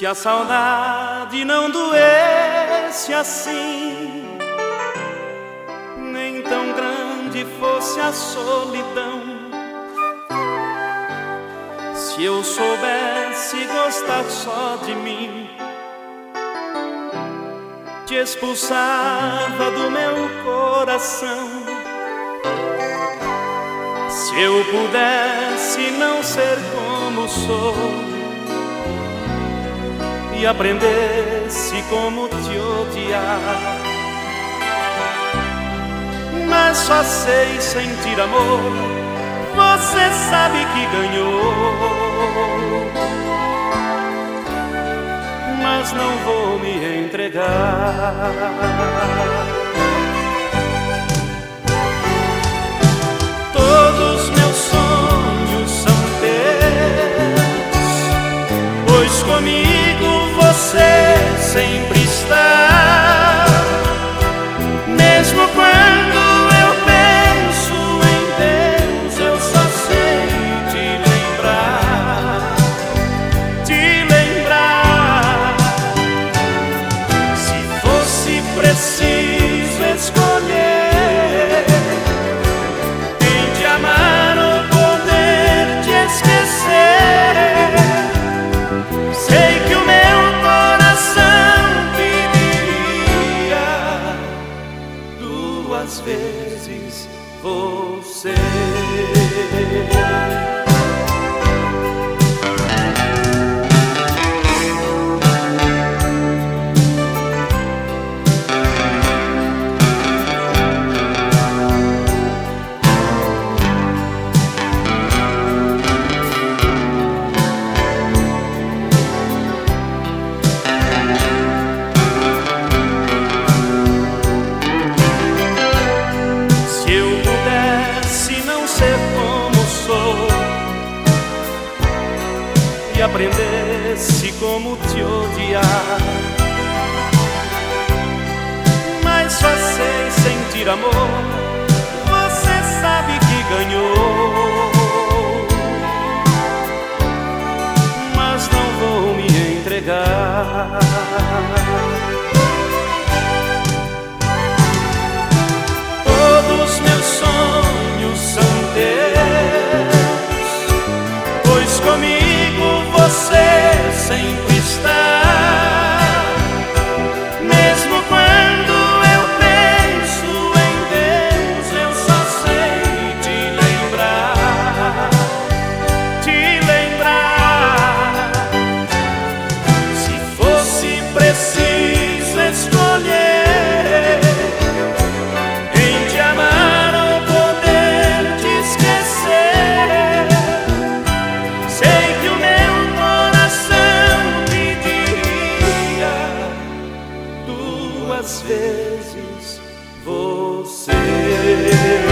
Se a saudade não doesse assim, nem tão grande fosse a solidão. Se eu soubesse gostar só de mim, te expulsava do meu coração. Se eu pudesse não ser como sou e aprendesse como te odiar. Mas só sei sentir amor, você sabe que ganhou. Mas não vou me entregar. Vezes você. que aprendesse como te odiar. Mas só sei sentir amor, você sabe que ganhou. Mas não vou me entregar. Às vezes você.